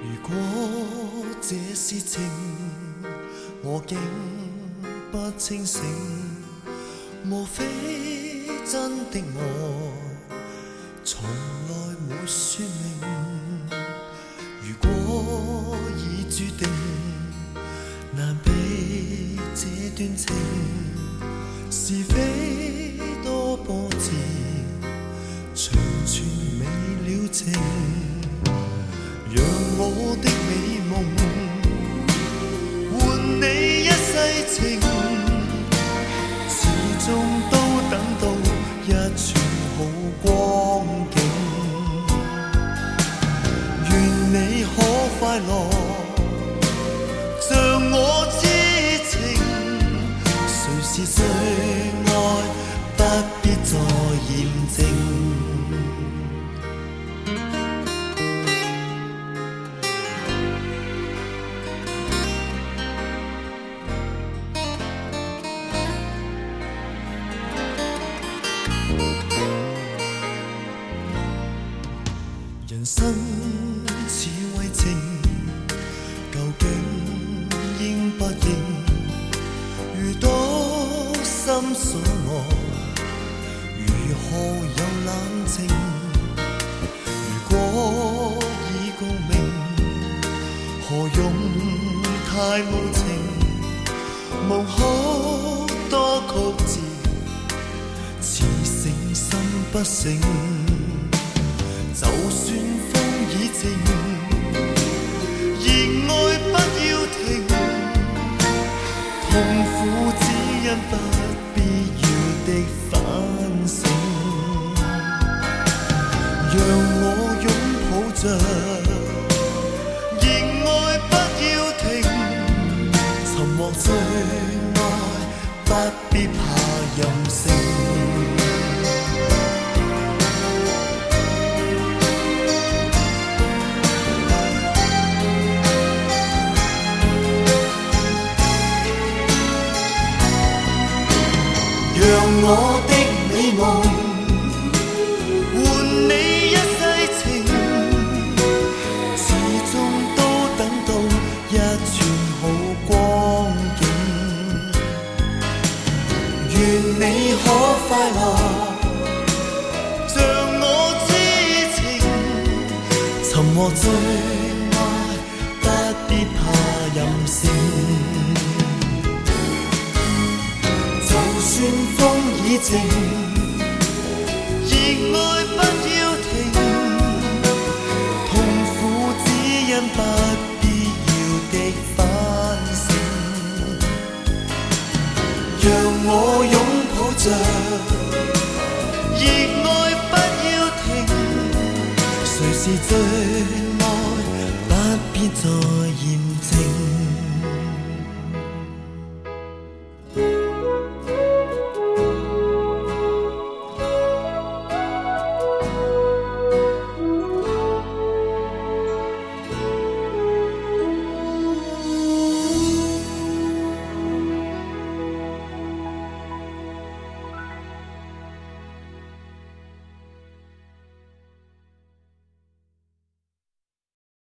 如果这是情，我竟不清醒，莫非真的我从来没说明？如果已注定，难避这段情，是非我的美梦换你一世情，始终都等到一串好光景。愿你可快乐，像我痴情。谁是最心所爱，如何有冷静？如果已共鸣，何用太无情？无可多曲折，似醒心不醒。就算风已静，热爱不要停，痛苦只因不任性。让我的美梦你可快乐，像我痴情，沉默最爱，不必怕任性。就算风已静，热愛不要停，痛苦只因不着，热爱不要停，谁是最爱，不必再言。